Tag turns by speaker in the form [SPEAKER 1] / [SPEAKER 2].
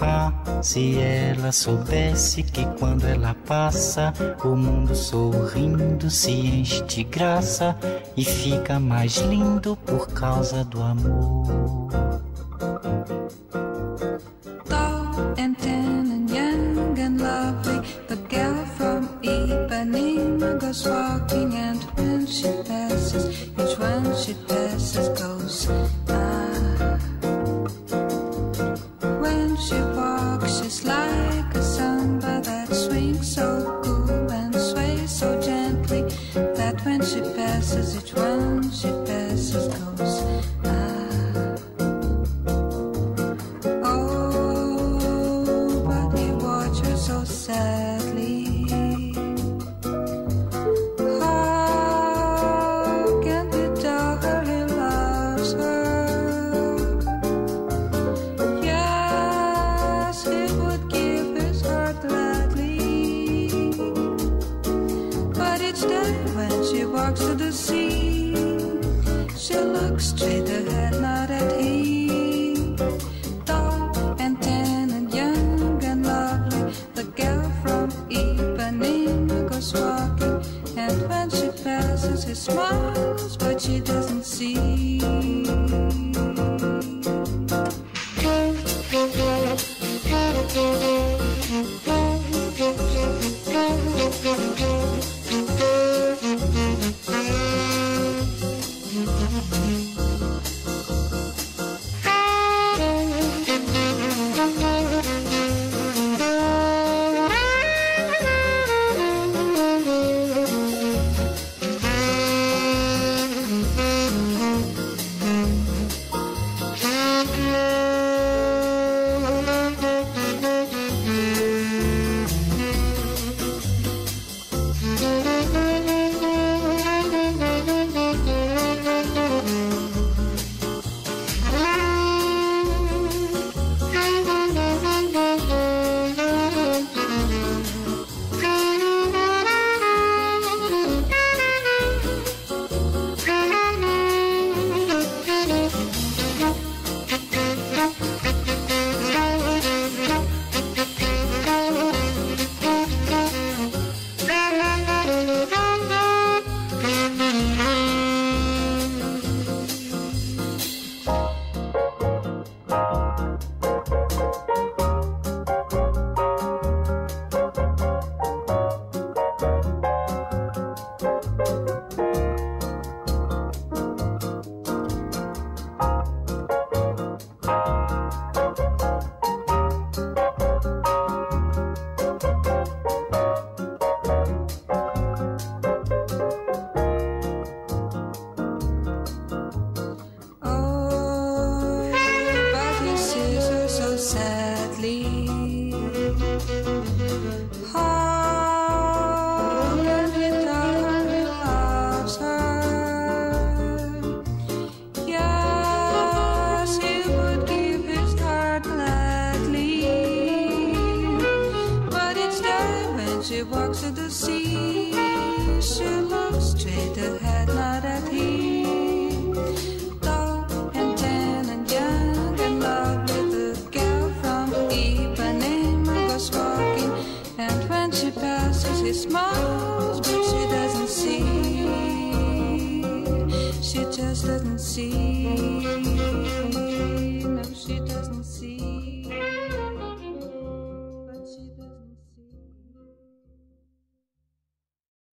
[SPEAKER 1] ah, se ela soubesse que quando ela passa, o mundo sorrindo se enche de graça e fica mais lindo por causa do amor.
[SPEAKER 2] Tall and tan and young and lovely, the girl from Ipanema goes walking, and like a sun. Straight ahead, not at him. Tall and tan and young and lovely, the girl from Ipanema goes walking. And when she passes, he smiles, but she doesn't see. See.